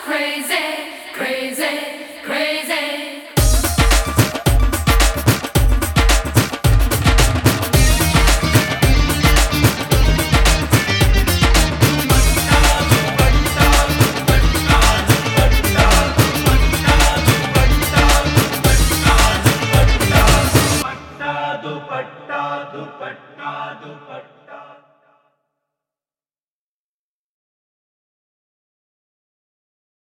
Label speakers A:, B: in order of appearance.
A: crazy.